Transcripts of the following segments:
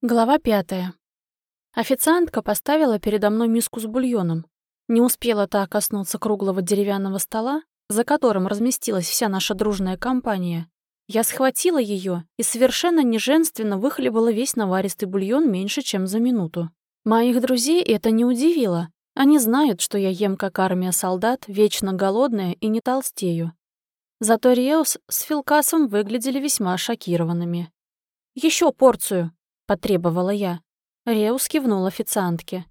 Глава пятая. Официантка поставила передо мной миску с бульоном. Не успела та коснуться круглого деревянного стола, за которым разместилась вся наша дружная компания. Я схватила ее и совершенно неженственно выхлебала весь наваристый бульон меньше, чем за минуту. Моих друзей это не удивило. Они знают, что я ем как армия солдат, вечно голодная и не толстею. Зато Риос с Филкасом выглядели весьма шокированными. Еще порцию!» Потребовала я. Реус кивнул официантке.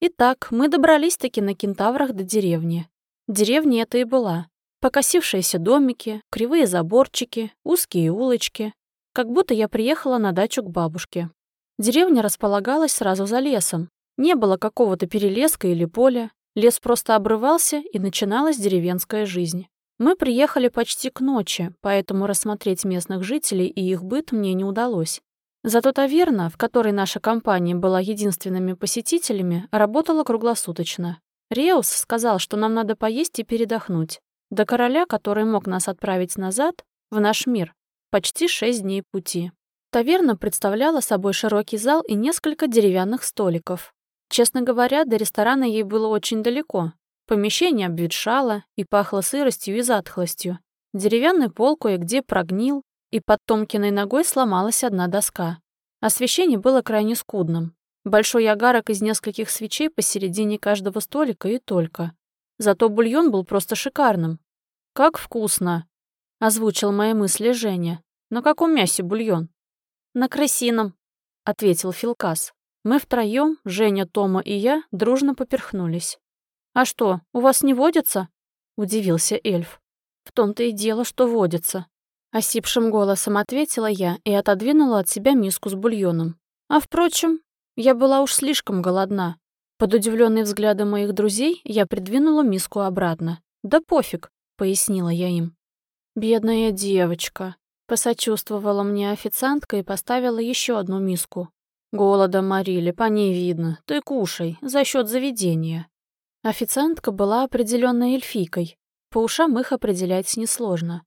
Итак, мы добрались-таки на кентаврах до деревни. Деревня это и была. Покосившиеся домики, кривые заборчики, узкие улочки. Как будто я приехала на дачу к бабушке. Деревня располагалась сразу за лесом. Не было какого-то перелеска или поля. Лес просто обрывался, и начиналась деревенская жизнь. Мы приехали почти к ночи, поэтому рассмотреть местных жителей и их быт мне не удалось. Зато таверна, в которой наша компания была единственными посетителями, работала круглосуточно. Реус сказал, что нам надо поесть и передохнуть. До короля, который мог нас отправить назад, в наш мир, почти шесть дней пути. Таверна представляла собой широкий зал и несколько деревянных столиков. Честно говоря, до ресторана ей было очень далеко. Помещение обветшало и пахло сыростью и затхлостью. Деревянный пол кое-где прогнил, и под Томкиной ногой сломалась одна доска. Освещение было крайне скудным. Большой агарок из нескольких свечей посередине каждого столика и только. Зато бульон был просто шикарным. «Как вкусно!» — озвучил мои мысли Женя. «На каком мясе бульон?» «На крысином», — ответил Филкас. Мы втроем, Женя, Тома и я, дружно поперхнулись. «А что, у вас не водится?» — удивился эльф. «В том-то и дело, что водится», Осипшим голосом ответила я и отодвинула от себя миску с бульоном. А впрочем, я была уж слишком голодна. Под удивленные взгляды моих друзей я придвинула миску обратно. «Да пофиг», — пояснила я им. «Бедная девочка», — посочувствовала мне официантка и поставила еще одну миску. «Голода морили, по ней видно. Ты кушай, за счет заведения». Официантка была определенной эльфийкой. По ушам их определять несложно.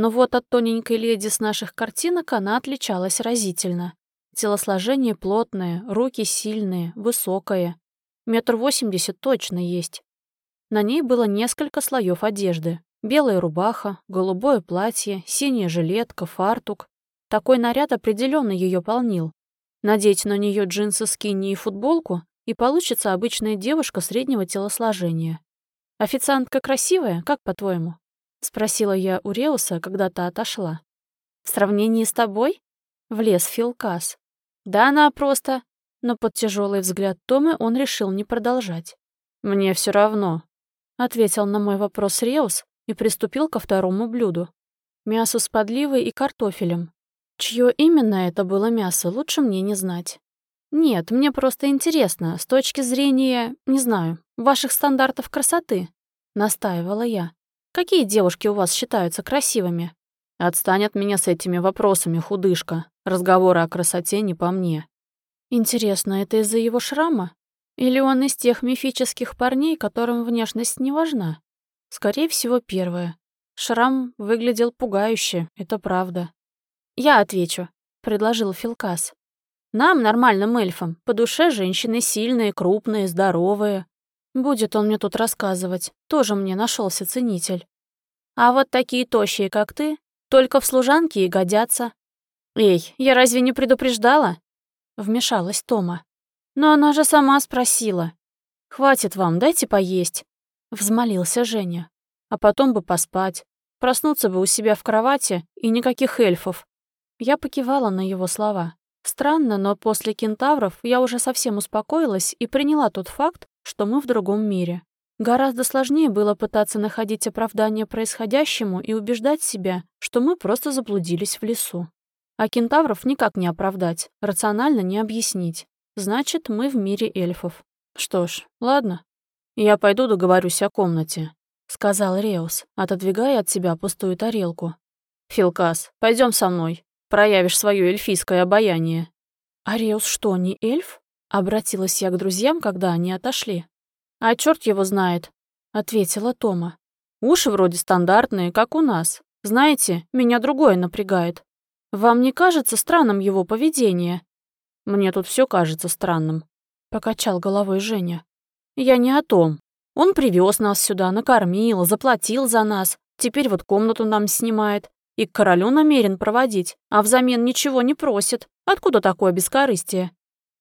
Но вот от тоненькой леди с наших картинок она отличалась разительно. Телосложение плотное, руки сильные, высокое. Метр восемьдесят точно есть. На ней было несколько слоев одежды. Белая рубаха, голубое платье, синяя жилетка, фартук. Такой наряд определенно ее полнил. Надеть на нее джинсы, скини и футболку, и получится обычная девушка среднего телосложения. Официантка красивая, как по-твоему? — спросила я у Реуса, когда та отошла. «В сравнении с тобой?» — влез Филкас. «Да она просто...» Но под тяжелый взгляд Томы он решил не продолжать. «Мне все равно», — ответил на мой вопрос Реус и приступил ко второму блюду. Мясо с подливой и картофелем. Чье именно это было мясо, лучше мне не знать. Нет, мне просто интересно, с точки зрения, не знаю, ваших стандартов красоты, настаивала я. Какие девушки у вас считаются красивыми? Отстань от меня с этими вопросами, худышка. Разговоры о красоте не по мне. Интересно, это из-за его шрама? Или он из тех мифических парней, которым внешность не важна? Скорее всего, первое. Шрам выглядел пугающе, это правда. «Я отвечу», — предложил Филкас. «Нам, нормальным эльфам, по душе женщины сильные, крупные, здоровые. Будет он мне тут рассказывать. Тоже мне нашелся ценитель. А вот такие тощие, как ты, только в служанке и годятся. Эй, я разве не предупреждала? Вмешалась Тома. Но она же сама спросила. Хватит вам, дайте поесть. Взмолился Женя. А потом бы поспать. Проснуться бы у себя в кровати и никаких эльфов. Я покивала на его слова. Странно, но после кентавров я уже совсем успокоилась и приняла тот факт, что мы в другом мире. Гораздо сложнее было пытаться находить оправдание происходящему и убеждать себя, что мы просто заблудились в лесу. А кентавров никак не оправдать, рационально не объяснить. Значит, мы в мире эльфов. Что ж, ладно. Я пойду договорюсь о комнате, сказал Реус, отодвигая от себя пустую тарелку. Филкас, пойдем со мной. Проявишь свое эльфийское обаяние. А Реус что, не эльф? Обратилась я к друзьям, когда они отошли. «А черт его знает», — ответила Тома. «Уши вроде стандартные, как у нас. Знаете, меня другое напрягает. Вам не кажется странным его поведение?» Мне тут все кажется странным», — покачал головой Женя. «Я не о том. Он привез нас сюда, накормил, заплатил за нас, теперь вот комнату нам снимает и к королю намерен проводить, а взамен ничего не просит. Откуда такое бескорыстие?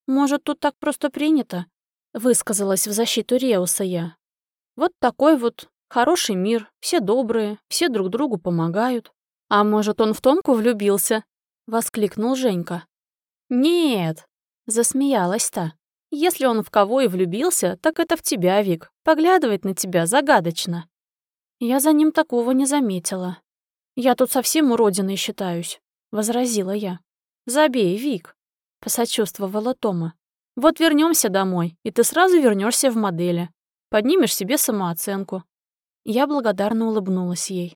Может, тут так просто принято?» Высказалась в защиту Реуса я. «Вот такой вот хороший мир, все добрые, все друг другу помогают. А может, он в Томку влюбился?» — воскликнул Женька. «Нет», — засмеялась та. «Если он в кого и влюбился, так это в тебя, Вик. Поглядывает на тебя загадочно». Я за ним такого не заметила. «Я тут совсем уродиной считаюсь», — возразила я. «Забей, Вик», — посочувствовала Тома. «Вот вернемся домой, и ты сразу вернешься в модели. Поднимешь себе самооценку». Я благодарно улыбнулась ей.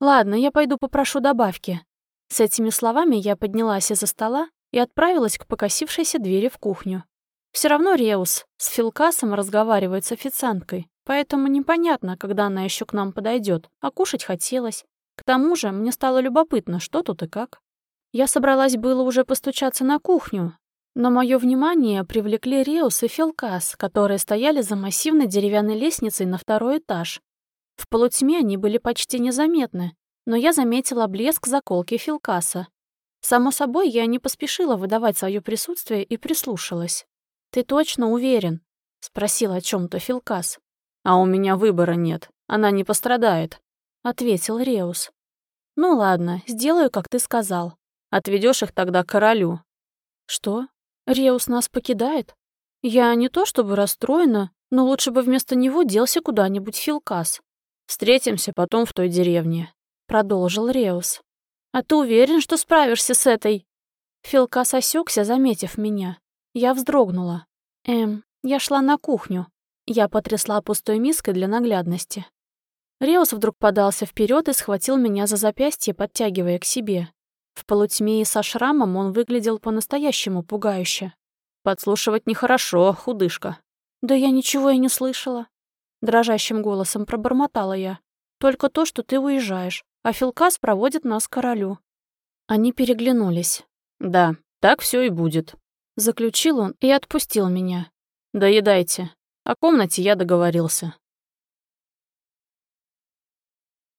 «Ладно, я пойду попрошу добавки». С этими словами я поднялась из-за стола и отправилась к покосившейся двери в кухню. Все равно Реус с Филкасом разговаривает с официанткой, поэтому непонятно, когда она еще к нам подойдет, а кушать хотелось. К тому же мне стало любопытно, что тут и как. Я собралась было уже постучаться на кухню, но мое внимание привлекли Реус и Филкас, которые стояли за массивной деревянной лестницей на второй этаж. В полутьме они были почти незаметны, но я заметила блеск заколки Филкаса. Само собой, я не поспешила выдавать свое присутствие и прислушалась. «Ты точно уверен?» — спросил о чем то Филкас. «А у меня выбора нет, она не пострадает», — ответил Реус. «Ну ладно, сделаю, как ты сказал. Отведешь их тогда к королю». «Что? Реус нас покидает? Я не то чтобы расстроена, но лучше бы вместо него делся куда-нибудь Филкас. Встретимся потом в той деревне», — продолжил Реус. «А ты уверен, что справишься с этой?» Филкас осекся, заметив меня. Я вздрогнула. «Эм, я шла на кухню». Я потрясла пустой миской для наглядности. Реус вдруг подался вперед и схватил меня за запястье, подтягивая к себе. В полутьме и со шрамом он выглядел по-настоящему пугающе. «Подслушивать нехорошо, худышка». «Да я ничего и не слышала». Дрожащим голосом пробормотала я. «Только то, что ты уезжаешь, а Филкас проводит нас к королю». Они переглянулись. «Да, так все и будет», — заключил он и отпустил меня. «Доедайте. О комнате я договорился».